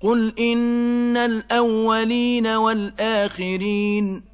قُلْ إِنَّ الْأَوَّلِينَ وَالْآخِرِينَ